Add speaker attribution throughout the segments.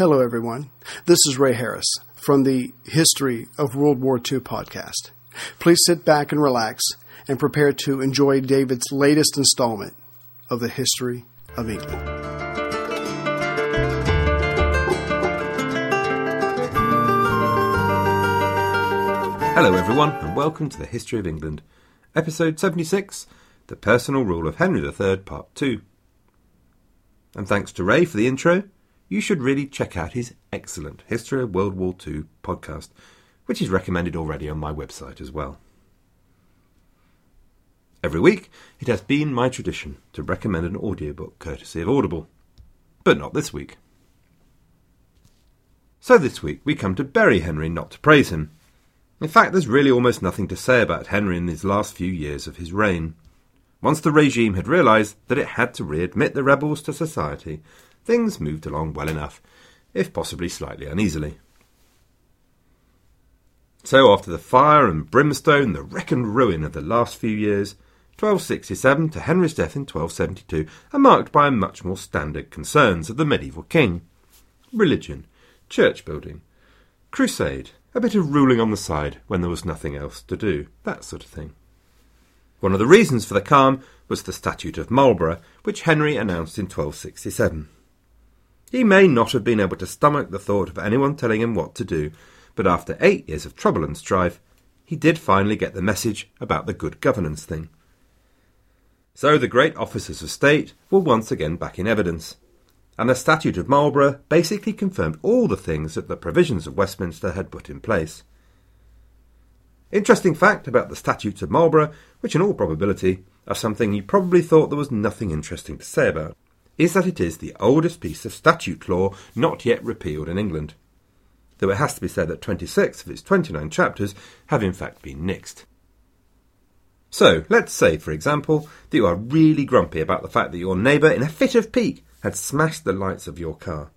Speaker 1: Hello, everyone. This is Ray Harris from the History of World War II podcast. Please sit back and relax and prepare to enjoy David's latest installment of the History of England.
Speaker 2: Hello, everyone, and welcome to the History of England, episode 76 The Personal Rule of Henry III, Part 2. And thanks to Ray for the intro you should really check out his excellent History of World War II podcast, which is recommended already on my website as well. Every week, it has been my tradition to recommend an audiobook courtesy of Audible, but not this week. So this week we come to bury Henry, not to praise him. In fact, there's really almost nothing to say about Henry in his last few years of his reign. Once the regime had realised that it had to readmit the rebels to society things moved along well enough, if possibly slightly uneasily. So, after the fire and brimstone, the wreck and ruin of the last few years, 1267 to Henry's death in 1272 are marked by much more standard concerns of the medieval king religion, church building, crusade, a bit of ruling on the side when there was nothing else to do, that sort of thing. One of the reasons for the calm was the Statute of Marlborough, which Henry announced in 1267. He may not have been able to stomach the thought of anyone telling him what to do, but after eight years of trouble and strife, he did finally get the message about the good governance thing. So the great officers of state were once again back in evidence, and the Statute of Marlborough basically confirmed all the things that the provisions of Westminster had put in place. Interesting fact about the Statutes of Marlborough, which in all probability are something you probably thought there was nothing interesting to say about is that it is the oldest piece of statute law not yet repealed in England, though it has to be said that 26 of its 29 chapters have in fact been nixed. So, let's say, for example, that you are really grumpy about the fact that your neighbour, in a fit of pique, had smashed the lights of your car.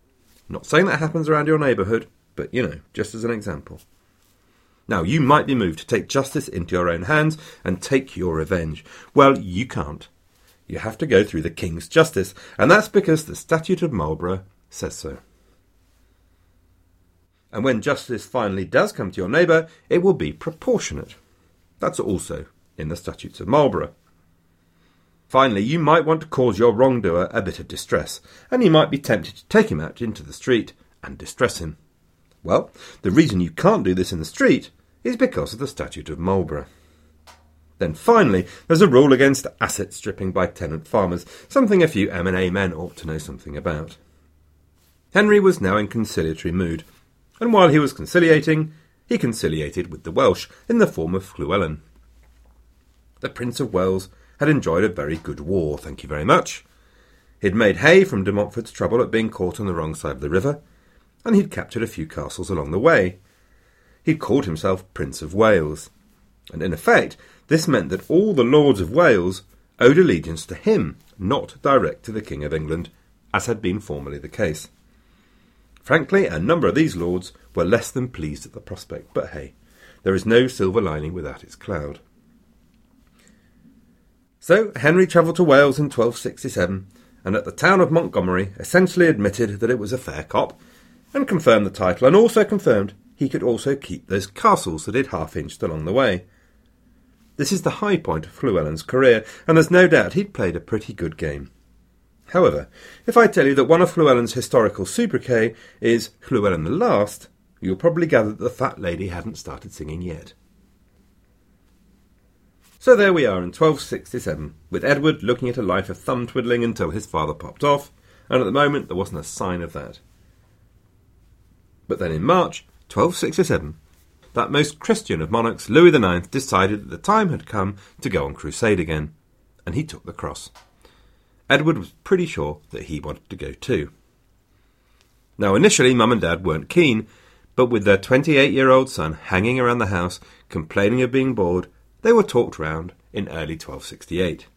Speaker 2: Not saying that happens around your neighbourhood, but you know, just as an example. Now, you might be moved to take justice into your own hands and take your revenge. Well, you can't you have to go through the King's Justice, and that's because the Statute of Marlborough says so. And when justice finally does come to your neighbour, it will be proportionate. That's also in the Statutes of Marlborough. Finally, you might want to cause your wrongdoer a bit of distress, and you might be tempted to take him out into the street and distress him. Well, the reason you can't do this in the street is because of the Statute of Marlborough. Then finally, there's a rule against asset stripping by tenant farmers, something a few M&A men ought to know something about. Henry was now in conciliatory mood, and while he was conciliating, he conciliated with the Welsh in the form of Llywelyn. The Prince of Wales had enjoyed a very good war, thank you very much. He'd made hay from de Montfort's trouble at being caught on the wrong side of the river, and he'd captured a few castles along the way. He'd called himself Prince of Wales, and in effect this meant that all the lords of Wales owed allegiance to him, not direct to the King of England, as had been formerly the case. Frankly, a number of these lords were less than pleased at the prospect, but hey, there is no silver lining without its cloud. So Henry travelled to Wales in 1267, and at the town of Montgomery essentially admitted that it was a fair cop, and confirmed the title, and also confirmed he could also keep those castles that he'd half inched along the way. This is the high point of Llywelyn's career, and there's no doubt he'd played a pretty good game. However, if I tell you that one of Llywelyn's historical sobriquet is Llywelyn the Last, you'll probably gather that the fat lady hadn't started singing yet. So there we are in 1267, with Edward looking at a life of thumb twiddling until his father popped off, and at the moment there wasn't a sign of that. But then in March 1267, that most Christian of monarchs, Louis IX, decided that the time had come to go on crusade again, and he took the cross. Edward was pretty sure that he wanted to go too. Now, initially, Mum and Dad weren't keen, but with their 28 year old son hanging around the house, complaining of being bored, they were talked round in early 1268.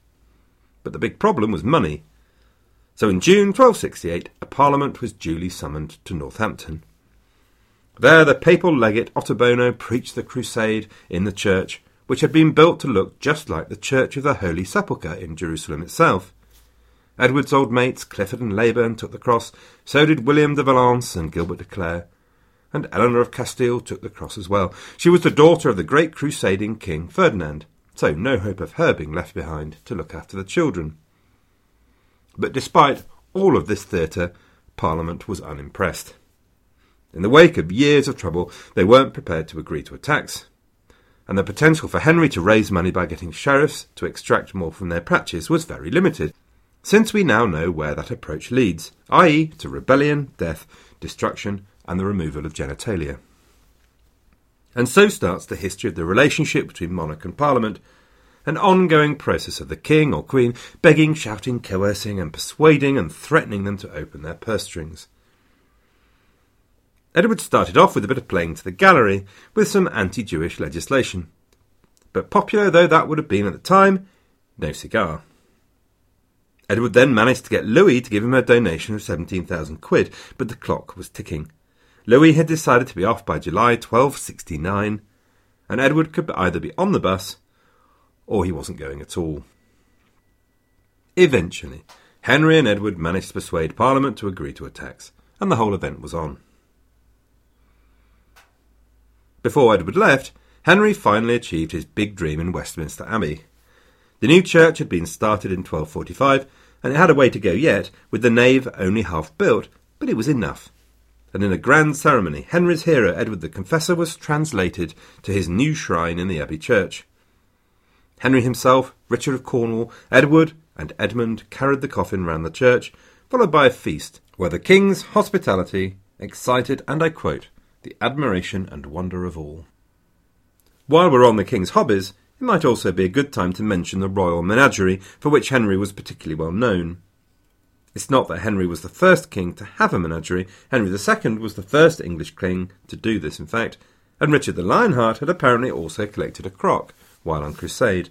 Speaker 2: But the big problem was money. So in June 1268, a parliament was duly summoned to Northampton. There the papal legate Ottobono preached the crusade in the church, which had been built to look just like the Church of the Holy Sepulchre in Jerusalem itself. Edward's old mates, Clifford and Leyburn, took the cross, so did William de Valence and Gilbert de Clare, and Eleanor of Castile took the cross as well. She was the daughter of the great crusading King Ferdinand, so no hope of her being left behind to look after the children. But despite all of this theatre, Parliament was unimpressed. In the wake of years of trouble, they weren't prepared to agree to a tax, and the potential for Henry to raise money by getting sheriffs to extract more from their patches was very limited, since we now know where that approach leads, i.e., to rebellion, death, destruction, and the removal of genitalia. And so starts the history of the relationship between monarch and parliament, an ongoing process of the king or queen begging, shouting, coercing, and persuading and threatening them to open their purse strings. Edward started off with a bit of playing to the gallery with some anti Jewish legislation. But popular though that would have been at the time, no cigar. Edward then managed to get Louis to give him a donation of 17,000 quid, but the clock was ticking. Louis had decided to be off by July 1269, and Edward could either be on the bus or he wasn't going at all. Eventually, Henry and Edward managed to persuade Parliament to agree to a tax, and the whole event was on. Before Edward left, Henry finally achieved his big dream in Westminster Abbey. The new church had been started in 1245, and it had a way to go yet, with the nave only half built, but it was enough. And in a grand ceremony, Henry's hero, Edward the Confessor, was translated to his new shrine in the Abbey church. Henry himself, Richard of Cornwall, Edward, and Edmund carried the coffin round the church, followed by a feast, where the king's hospitality excited, and I quote, the admiration and wonder of all. While we're on the king's hobbies, it might also be a good time to mention the royal menagerie, for which Henry was particularly well known. It's not that Henry was the first king to have a menagerie, Henry II was the first English king to do this, in fact, and Richard the Lionheart had apparently also collected a croc while on crusade.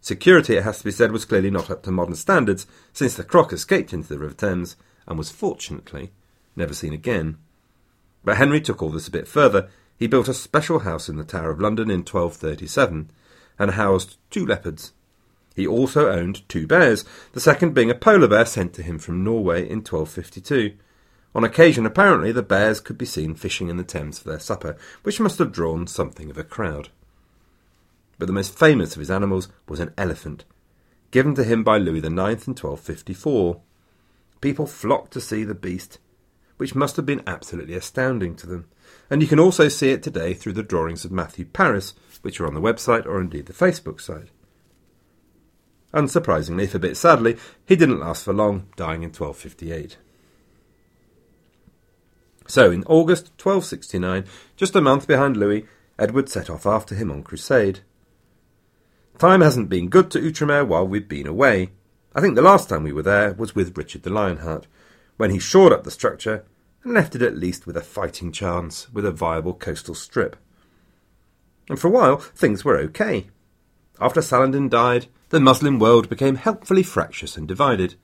Speaker 2: Security, it has to be said, was clearly not up to modern standards, since the croc escaped into the River Thames and was fortunately never seen again. But Henry took all this a bit further. He built a special house in the Tower of London in 1237 and housed two leopards. He also owned two bears, the second being a polar bear sent to him from Norway in 1252. On occasion, apparently, the bears could be seen fishing in the Thames for their supper, which must have drawn something of a crowd. But the most famous of his animals was an elephant, given to him by Louis IX in 1254. People flocked to see the beast, which must have been absolutely astounding to them. And you can also see it today through the drawings of Matthew Paris, which are on the website or indeed the Facebook site. Unsurprisingly, if a bit sadly, he didn't last for long, dying in 1258. So, in August 1269, just a month behind Louis, Edward set off after him on crusade. Time hasn't been good to Outremer while we've been away. I think the last time we were there was with Richard the Lionheart, when he shored up the structure and left it at least with a fighting chance with a viable coastal strip. And for a while, things were okay. After Saladin died, the Muslim world became helpfully fractious and divided.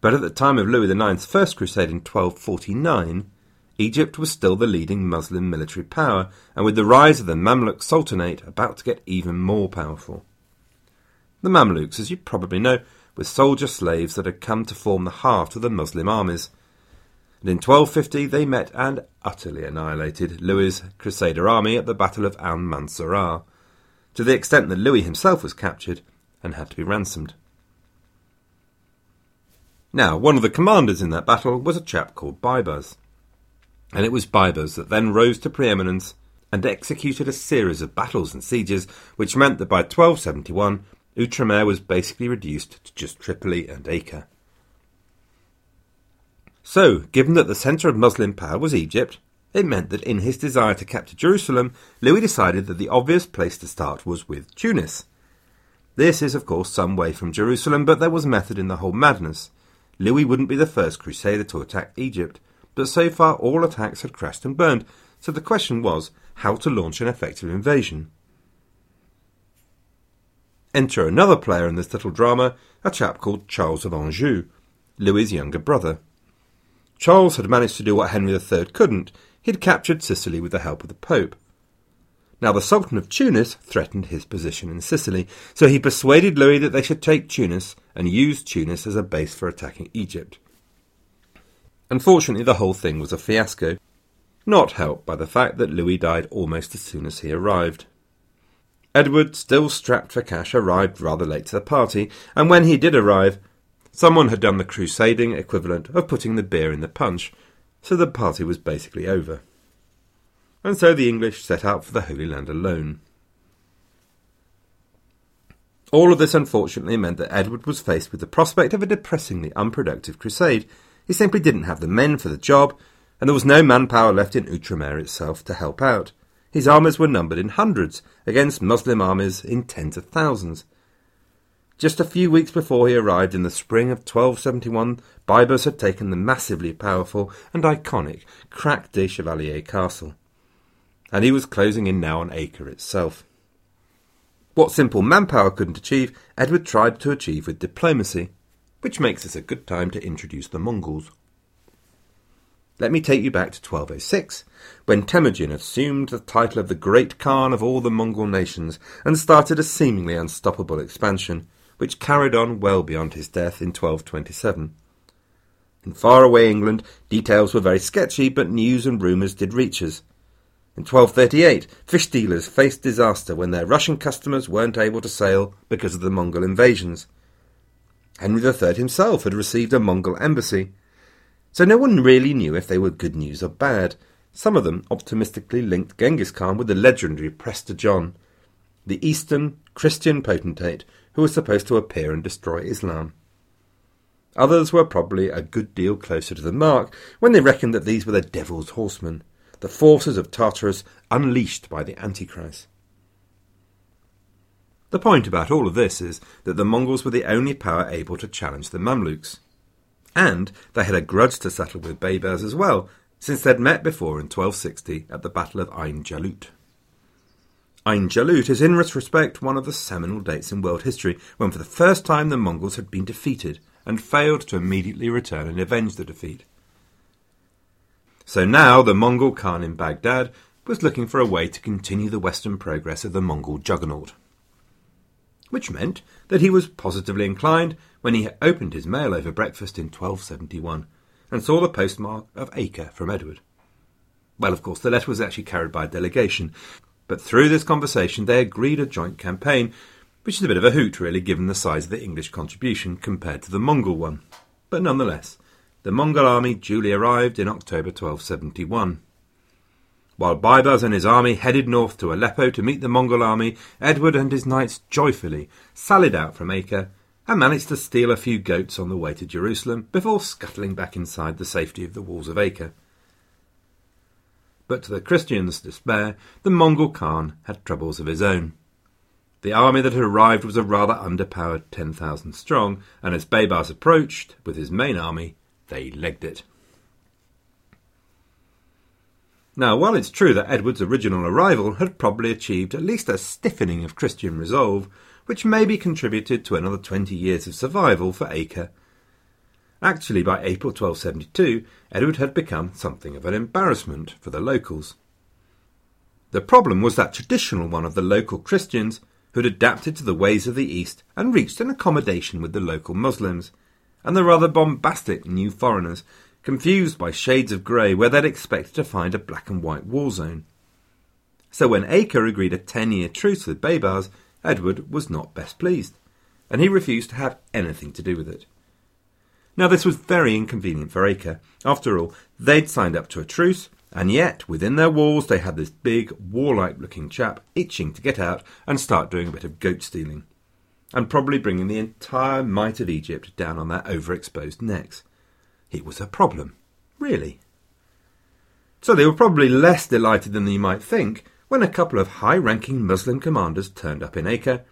Speaker 2: But at the time of Louis IX's First Crusade in 1249, Egypt was still the leading Muslim military power, and with the rise of the Mamluk Sultanate about to get even more powerful. The Mamluks, as you probably know, were soldier slaves that had come to form the heart of the Muslim armies, and in 1250 they met and utterly annihilated Louis's Crusader army at the Battle of Al Mansurah, to the extent that Louis himself was captured and had to be ransomed. Now, one of the commanders in that battle was a chap called Baibars, and it was Baibars that then rose to preeminence and executed a series of battles and sieges, which meant that by 1271 Outremer was basically reduced to just Tripoli and Acre. So, given that the centre of Muslim power was Egypt, it meant that in his desire to capture Jerusalem, Louis decided that the obvious place to start was with Tunis. This is, of course, some way from Jerusalem, but there was method in the whole madness. Louis wouldn't be the first crusader to attack Egypt, but so far all attacks had crashed and burned, so the question was how to launch an effective invasion. Enter another player in this little drama, a chap called Charles of Anjou, Louis's younger brother. Charles had managed to do what Henry III couldn't. He'd captured Sicily with the help of the Pope. Now, the Sultan of Tunis threatened his position in Sicily, so he persuaded Louis that they should take Tunis and use Tunis as a base for attacking Egypt. Unfortunately, the whole thing was a fiasco, not helped by the fact that Louis died almost as soon as he arrived. Edward, still strapped for cash, arrived rather late to the party, and when he did arrive, someone had done the crusading equivalent of putting the beer in the punch, so the party was basically over and so the English set out for the Holy Land alone. All of this unfortunately meant that Edward was faced with the prospect of a depressingly unproductive crusade. He simply didn't have the men for the job, and there was no manpower left in Outremer itself to help out. His armies were numbered in hundreds, against Muslim armies in tens of thousands. Just a few weeks before he arrived in the spring of 1271, Baibars had taken the massively powerful and iconic Crac des Chevaliers castle and he was closing in now on Acre itself. What simple manpower couldn't achieve, Edward tried to achieve with diplomacy, which makes this a good time to introduce the Mongols. Let me take you back to 1206, when Temujin assumed the title of the Great Khan of all the Mongol nations and started a seemingly unstoppable expansion, which carried on well beyond his death in 1227. In faraway England, details were very sketchy, but news and rumours did reach us. In 1238, fish dealers faced disaster when their Russian customers weren't able to sail because of the Mongol invasions. Henry III himself had received a Mongol embassy, so no one really knew if they were good news or bad. Some of them optimistically linked Genghis Khan with the legendary Prester John, the Eastern Christian potentate who was supposed to appear and destroy Islam. Others were probably a good deal closer to the mark when they reckoned that these were the devil's horsemen the forces of Tartarus unleashed by the Antichrist. The point about all of this is that the Mongols were the only power able to challenge the Mamluks. And they had a grudge to settle with Baibars as well, since they'd met before in 1260 at the Battle of Ain Jalut. Ain Jalut is in retrospect one of the seminal dates in world history when for the first time the Mongols had been defeated and failed to immediately return and avenge the defeat. So now the Mongol Khan in Baghdad was looking for a way to continue the western progress of the Mongol juggernaut. Which meant that he was positively inclined when he opened his mail over breakfast in 1271 and saw the postmark of Acre from Edward. Well, of course, the letter was actually carried by a delegation, but through this conversation they agreed a joint campaign, which is a bit of a hoot, really, given the size of the English contribution compared to the Mongol one. But nonetheless, the Mongol army duly arrived in October 1271. While Baibars and his army headed north to Aleppo to meet the Mongol army, Edward and his knights joyfully sallied out from Acre and managed to steal a few goats on the way to Jerusalem before scuttling back inside the safety of the walls of Acre. But to the Christians' despair, the Mongol Khan had troubles of his own. The army that had arrived was a rather underpowered 10,000 strong, and as Baibars approached with his main army, they legged it. Now, while it's true that Edward's original arrival had probably achieved at least a stiffening of Christian resolve, which maybe contributed to another twenty years of survival for Acre, actually by April 1272, Edward had become something of an embarrassment for the locals. The problem was that traditional one of the local Christians who had adapted to the ways of the East and reached an accommodation with the local Muslims – and the rather bombastic new foreigners, confused by shades of grey where they'd expected to find a black and white war zone. So when Acre agreed a ten year truce with Baibars, Edward was not best pleased, and he refused to have anything to do with it. Now this was very inconvenient for Acre. After all, they'd signed up to a truce, and yet within their walls they had this big, warlike looking chap itching to get out and start doing a bit of goat stealing and probably bringing the entire might of Egypt down on their overexposed necks. It was a problem, really. So they were probably less delighted than you might think when a couple of high ranking Muslim commanders turned up in Acre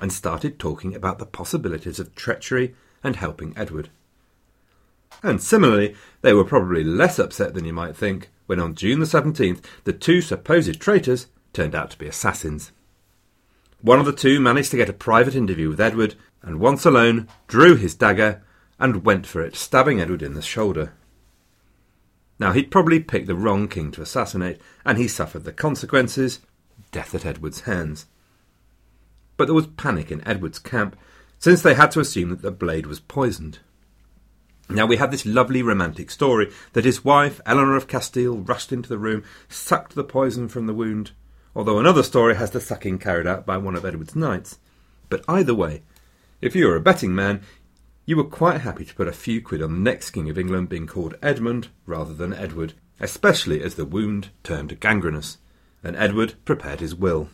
Speaker 2: and started talking about the possibilities of treachery and helping Edward. And similarly, they were probably less upset than you might think when on June the 17th the two supposed traitors turned out to be assassins. One of the two managed to get a private interview with Edward, and once alone drew his dagger and went for it, stabbing Edward in the shoulder. Now, he'd probably picked the wrong king to assassinate, and he suffered the consequences, death at Edward's hands. But there was panic in Edward's camp, since they had to assume that the blade was poisoned. Now we have this lovely romantic story that his wife, Eleanor of Castile, rushed into the room, sucked the poison from the wound, although another story has the sucking carried out by one of Edward's knights. But either way, if you were a betting man, you were quite happy to put a few quid on the next King of England being called Edmund rather than Edward, especially as the wound turned gangrenous, and Edward prepared his will.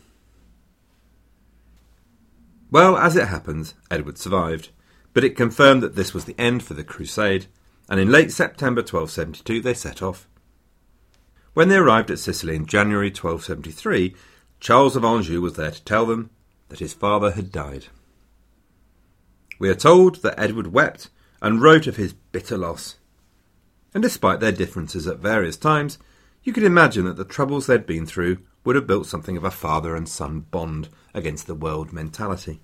Speaker 2: Well, as it happens, Edward survived but it confirmed that this was the end for the crusade, and in late September 1272 they set off. When they arrived at Sicily in January 1273, Charles of Anjou was there to tell them that his father had died. We are told that Edward wept and wrote of his bitter loss. And despite their differences at various times, you could imagine that the troubles they'd been through would have built something of a father and son bond against the world mentality.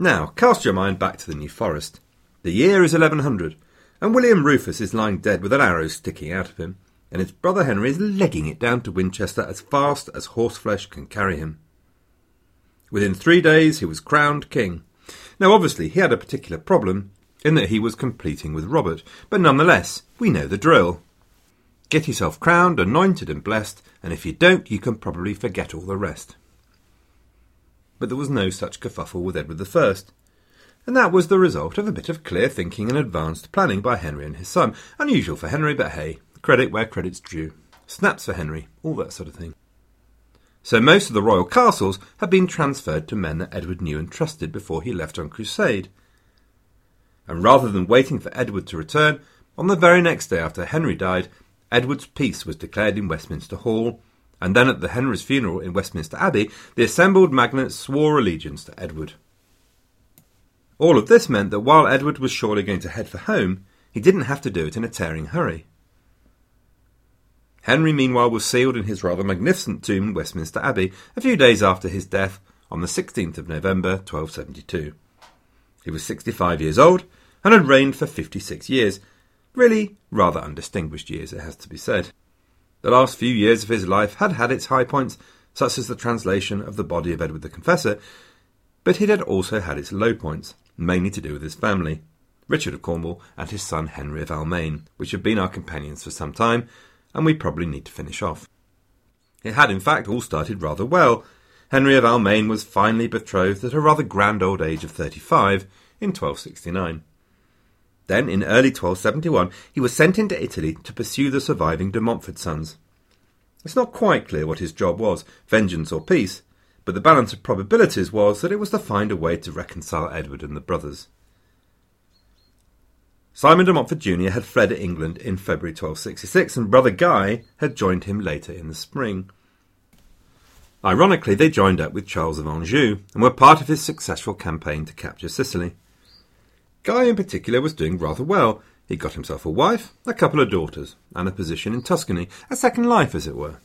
Speaker 2: Now, cast your mind back to the New Forest. The year is 1100, and William Rufus is lying dead with an arrow sticking out of him, and his brother Henry is legging it down to Winchester as fast as horseflesh can carry him. Within three days he was crowned king. Now, obviously, he had a particular problem in that he was competing with Robert, but nonetheless, we know the drill. Get yourself crowned, anointed, and blessed, and if you don't, you can probably forget all the rest but there was no such kerfuffle with Edward I, and that was the result of a bit of clear thinking and advanced planning by Henry and his son. Unusual for Henry, but hey, credit where credit's due. Snaps for Henry, all that sort of thing. So most of the royal castles had been transferred to men that Edward knew and trusted before he left on crusade. And rather than waiting for Edward to return, on the very next day after Henry died, Edward's peace was declared in Westminster Hall, and then at the Henry's funeral in Westminster Abbey, the assembled magnates swore allegiance to Edward. All of this meant that while Edward was surely going to head for home, he didn't have to do it in a tearing hurry. Henry, meanwhile, was sealed in his rather magnificent tomb in Westminster Abbey a few days after his death on the 16th of November 1272. He was 65 years old and had reigned for 56 years. Really, rather undistinguished years, it has to be said. The last few years of his life had had its high points, such as the translation of the body of Edward the Confessor, but it had also had its low points, mainly to do with his family, Richard of Cornwall and his son Henry of Almaine, which have been our companions for some time, and we probably need to finish off. It had in fact all started rather well. Henry of Almaine was finally betrothed at a rather grand old age of 35 in 1269. Then, in early 1271, he was sent into Italy to pursue the surviving de Montfort sons. It's not quite clear what his job was, vengeance or peace, but the balance of probabilities was that it was to find a way to reconcile Edward and the brothers. Simon de Montfort Jr. had fled to England in February 1266, and brother Guy had joined him later in the spring. Ironically, they joined up with Charles of Anjou and were part of his successful campaign to capture Sicily. Guy, in particular, was doing rather well. He got himself a wife, a couple of daughters, and a position in Tuscany, a second life, as it were.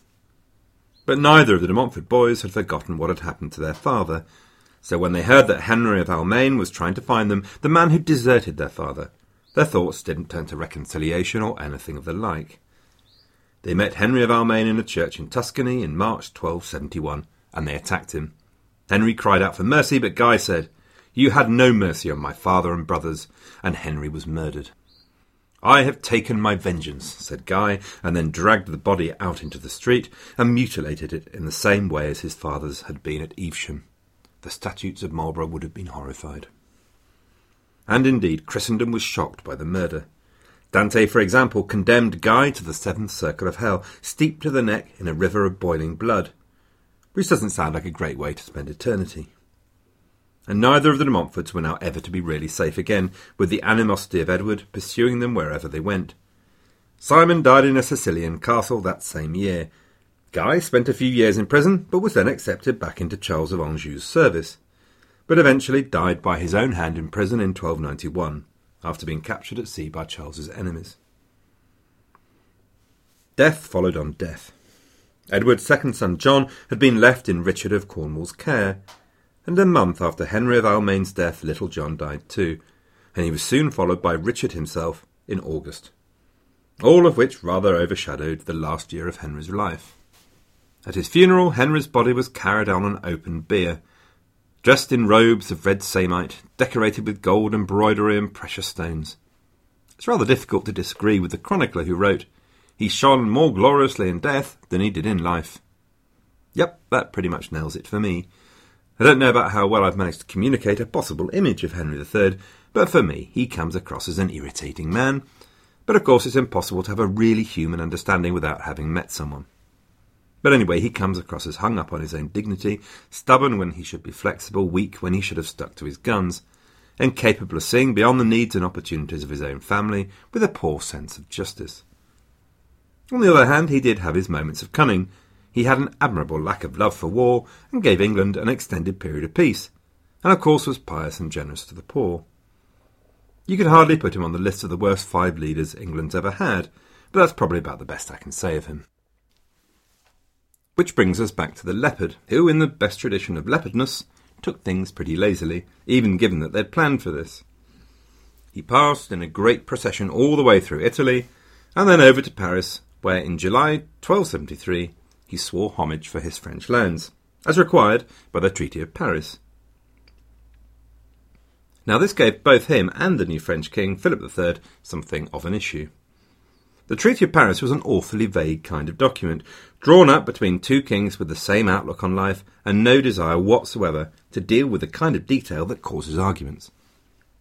Speaker 2: But neither of the de Montfort boys had forgotten what had happened to their father. So when they heard that Henry of Almaine was trying to find them, the man who deserted their father, their thoughts didn't turn to reconciliation or anything of the like. They met Henry of Almaine in a church in Tuscany in March 1271, and they attacked him. Henry cried out for mercy, but Guy said, you had no mercy on my father and brothers, and Henry was murdered. I have taken my vengeance, said Guy, and then dragged the body out into the street and mutilated it in the same way as his father's had been at Evesham. The statutes of Marlborough would have been horrified. And indeed, Christendom was shocked by the murder. Dante, for example, condemned Guy to the seventh circle of hell, steeped to the neck in a river of boiling blood, which doesn't sound like a great way to spend eternity and neither of the de Montforts were now ever to be really safe again, with the animosity of Edward pursuing them wherever they went. Simon died in a Sicilian castle that same year. Guy spent a few years in prison, but was then accepted back into Charles of Anjou's service, but eventually died by his own hand in prison in 1291, after being captured at sea by Charles's enemies. Death followed on death. Edward's second son John had been left in Richard of Cornwall's care, and a month after Henry of Almaine's death, Little John died too, and he was soon followed by Richard himself in August. All of which rather overshadowed the last year of Henry's life. At his funeral, Henry's body was carried on an open bier, dressed in robes of red samite, decorated with gold embroidery and precious stones. It's rather difficult to disagree with the chronicler who wrote, He shone more gloriously in death than he did in life. Yep, that pretty much nails it for me. I don't know about how well I've managed to communicate a possible image of Henry III, but for me, he comes across as an irritating man. But of course, it's impossible to have a really human understanding without having met someone. But anyway, he comes across as hung up on his own dignity, stubborn when he should be flexible, weak when he should have stuck to his guns, incapable of seeing beyond the needs and opportunities of his own family, with a poor sense of justice. On the other hand, he did have his moments of cunning, he had an admirable lack of love for war and gave England an extended period of peace, and of course was pious and generous to the poor. You could hardly put him on the list of the worst five leaders England's ever had, but that's probably about the best I can say of him. Which brings us back to the leopard, who, in the best tradition of leopardness, took things pretty lazily, even given that they'd planned for this. He passed in a great procession all the way through Italy, and then over to Paris, where in July 1273 he swore homage for his French lands, as required by the Treaty of Paris. Now, this gave both him and the new French king, Philip III, something of an issue. The Treaty of Paris was an awfully vague kind of document, drawn up between two kings with the same outlook on life and no desire whatsoever to deal with the kind of detail that causes arguments.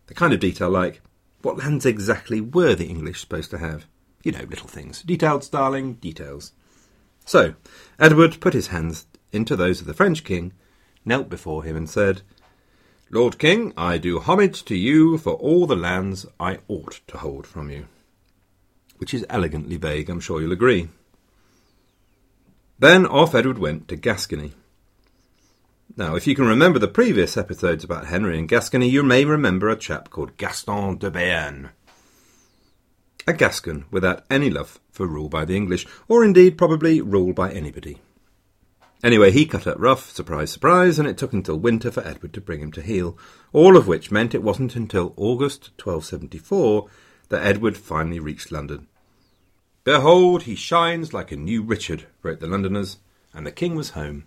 Speaker 2: The kind of detail like, what lands exactly were the English supposed to have? You know, little things. Detailed, starling, details. So, Edward put his hands into those of the French king, knelt before him, and said, Lord King, I do homage to you for all the lands I ought to hold from you. Which is elegantly vague, I'm sure you'll agree. Then off Edward went to Gascony. Now, if you can remember the previous episodes about Henry and Gascony, you may remember a chap called Gaston de Béarn a Gascon without any love for rule by the English, or indeed probably rule by anybody. Anyway, he cut up rough, surprise, surprise, and it took until winter for Edward to bring him to heel, all of which meant it wasn't until August 1274 that Edward finally reached London. Behold, he shines like a new Richard, wrote the Londoners, and the king was home.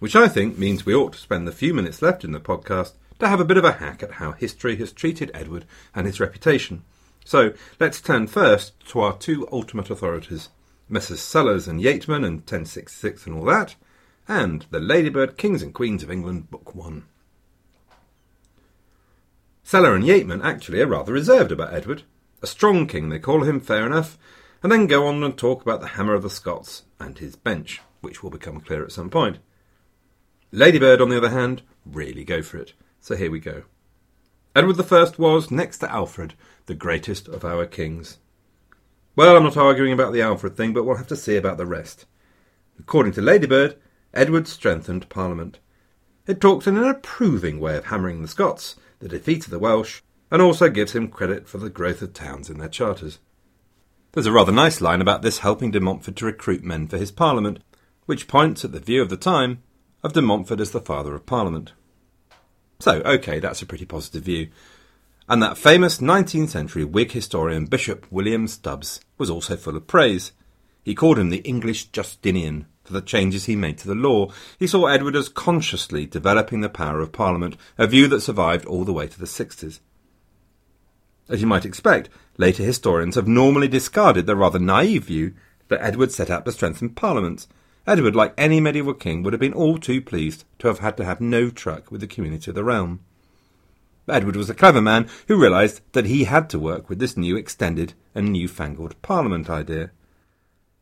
Speaker 2: Which I think means we ought to spend the few minutes left in the podcast to have a bit of a hack at how history has treated Edward and his reputation, so let's turn first to our two ultimate authorities, Messrs. Sellers and Yeatman and 1066 and all that, and the Ladybird Kings and Queens of England, Book 1. Sellar and Yeatman actually are rather reserved about Edward. A strong king, they call him, fair enough, and then go on and talk about the hammer of the Scots and his bench, which will become clear at some point. Ladybird, on the other hand, really go for it. So here we go. Edward I was, next to Alfred, the greatest of our kings. Well, I'm not arguing about the Alfred thing, but we'll have to see about the rest. According to Ladybird, Edward strengthened Parliament. It talks in an approving way of hammering the Scots, the defeat of the Welsh, and also gives him credit for the growth of towns in their charters. There's a rather nice line about this helping de Montfort to recruit men for his Parliament, which points at the view of the time of de Montfort as the father of Parliament. So, okay, that's a pretty positive view. And that famous 19th century Whig historian Bishop William Stubbs was also full of praise. He called him the English Justinian for the changes he made to the law. He saw Edward as consciously developing the power of Parliament, a view that survived all the way to the 60s. As you might expect, later historians have normally discarded the rather naive view that Edward set out to strengthen parliaments Edward, like any medieval king, would have been all too pleased to have had to have no truck with the community of the realm. Edward was a clever man who realised that he had to work with this new extended and newfangled Parliament idea.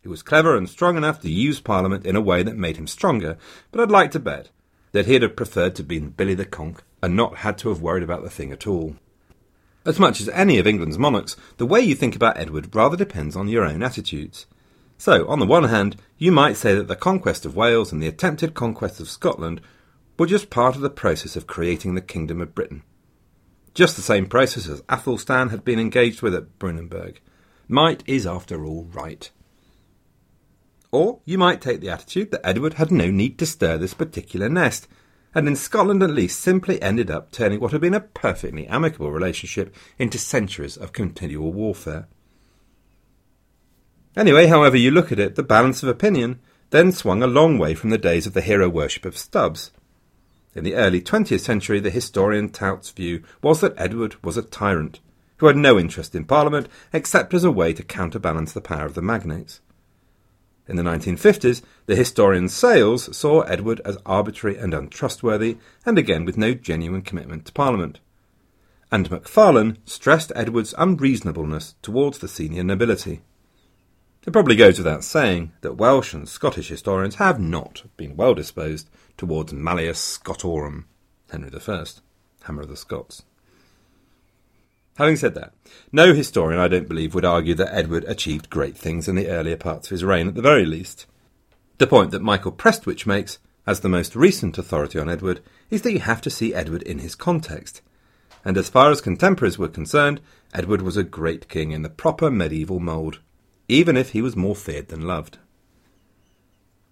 Speaker 2: He was clever and strong enough to use Parliament in a way that made him stronger, but I'd like to bet that he'd have preferred to have been Billy the Conk and not had to have worried about the thing at all. As much as any of England's monarchs, the way you think about Edward rather depends on your own attitudes. So, on the one hand, you might say that the conquest of Wales and the attempted conquest of Scotland were just part of the process of creating the Kingdom of Britain. Just the same process as Athelstan had been engaged with at Brunanburh. Might is, after all, right. Or you might take the attitude that Edward had no need to stir this particular nest, and in Scotland at least simply ended up turning what had been a perfectly amicable relationship into centuries of continual warfare. Anyway, however you look at it, the balance of opinion then swung a long way from the days of the hero worship of Stubbs. In the early 20th century, the historian Tout's view was that Edward was a tyrant, who had no interest in Parliament except as a way to counterbalance the power of the magnates. In the 1950s, the historian Sayles saw Edward as arbitrary and untrustworthy, and again with no genuine commitment to Parliament. And McFarlane stressed Edward's unreasonableness towards the senior nobility. It probably goes without saying that Welsh and Scottish historians have not been well disposed towards Malleus Scotorum, Henry I, Hammer of the Scots. Having said that, no historian, I don't believe, would argue that Edward achieved great things in the earlier parts of his reign, at the very least. The point that Michael Prestwich makes, as the most recent authority on Edward, is that you have to see Edward in his context. And as far as contemporaries were concerned, Edward was a great king in the proper medieval mould, even if he was more feared than loved.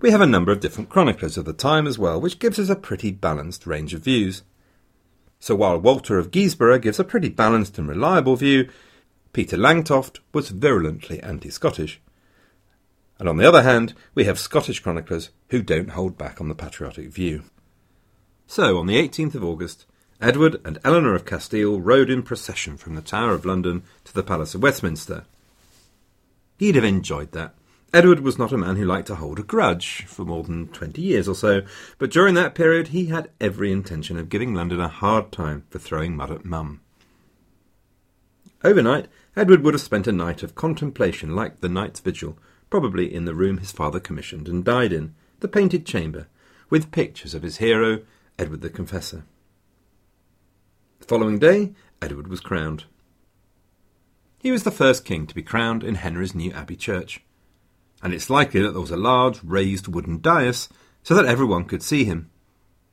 Speaker 2: We have a number of different chroniclers of the time as well, which gives us a pretty balanced range of views. So while Walter of Guisborough gives a pretty balanced and reliable view, Peter Langtoft was virulently anti Scottish. And on the other hand, we have Scottish chroniclers who don't hold back on the patriotic view. So, on the 18th of August, Edward and Eleanor of Castile rode in procession from the Tower of London to the Palace of Westminster. He'd have enjoyed that. Edward was not a man who liked to hold a grudge for more than twenty years or so, but during that period he had every intention of giving London a hard time for throwing mud at Mum. Overnight, Edward would have spent a night of contemplation like the knight's vigil, probably in the room his father commissioned and died in, the painted chamber, with pictures of his hero, Edward the Confessor. The following day, Edward was crowned. He was the first king to be crowned in Henry's new abbey church and it's likely that there was a large raised wooden dais so that everyone could see him.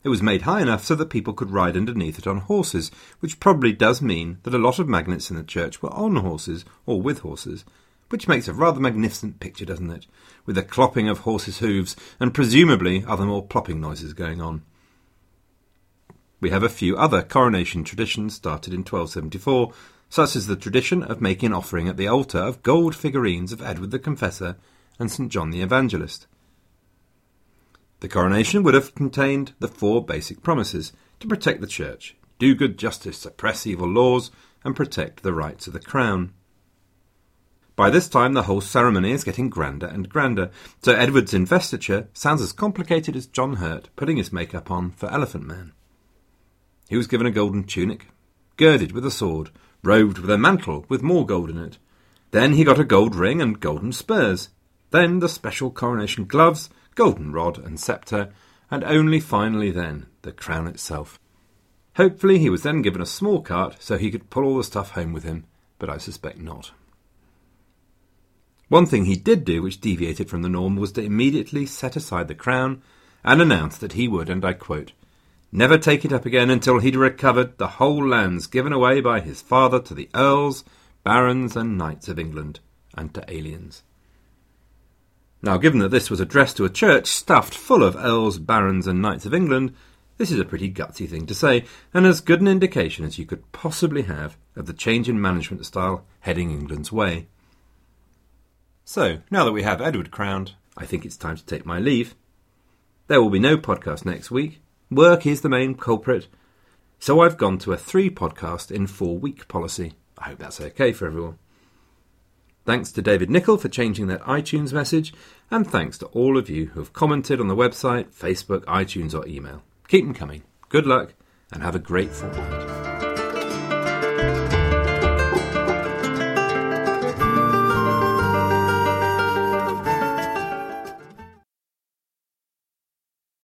Speaker 2: It was made high enough so that people could ride underneath it on horses, which probably does mean that a lot of magnates in the church were on horses or with horses, which makes a rather magnificent picture, doesn't it? With the clopping of horses' hooves and presumably other more plopping noises going on. We have a few other coronation traditions started in 1274, such as the tradition of making an offering at the altar of gold figurines of Edward the Confessor and St. John the Evangelist. The coronation would have contained the four basic promises to protect the church, do good justice, suppress evil laws, and protect the rights of the crown. By this time, the whole ceremony is getting grander and grander, so Edward's investiture sounds as complicated as John Hurt putting his makeup on for Elephant Man. He was given a golden tunic, girded with a sword, robed with a mantle with more gold in it. Then he got a gold ring and golden spurs. Then the special coronation gloves, golden rod and sceptre, and only finally then the crown itself. Hopefully he was then given a small cart so he could pull all the stuff home with him, but I suspect not. One thing he did do which deviated from the norm was to immediately set aside the crown and announce that he would, and I quote, never take it up again until he'd recovered the whole lands given away by his father to the earls, barons, and knights of England, and to aliens. Now, given that this was addressed to a church stuffed full of earls, barons, and knights of England, this is a pretty gutsy thing to say, and as good an indication as you could possibly have of the change in management style heading England's way. So, now that we have Edward crowned, I think it's time to take my leave. There will be no podcast next week. Work is the main culprit. So I've gone to a three podcast in four week policy. I hope that's okay for everyone. Thanks to David Nicol for changing that iTunes message, and thanks to all of you who have commented on the website, Facebook, iTunes, or email. Keep them coming. Good luck, and have a great fortnight.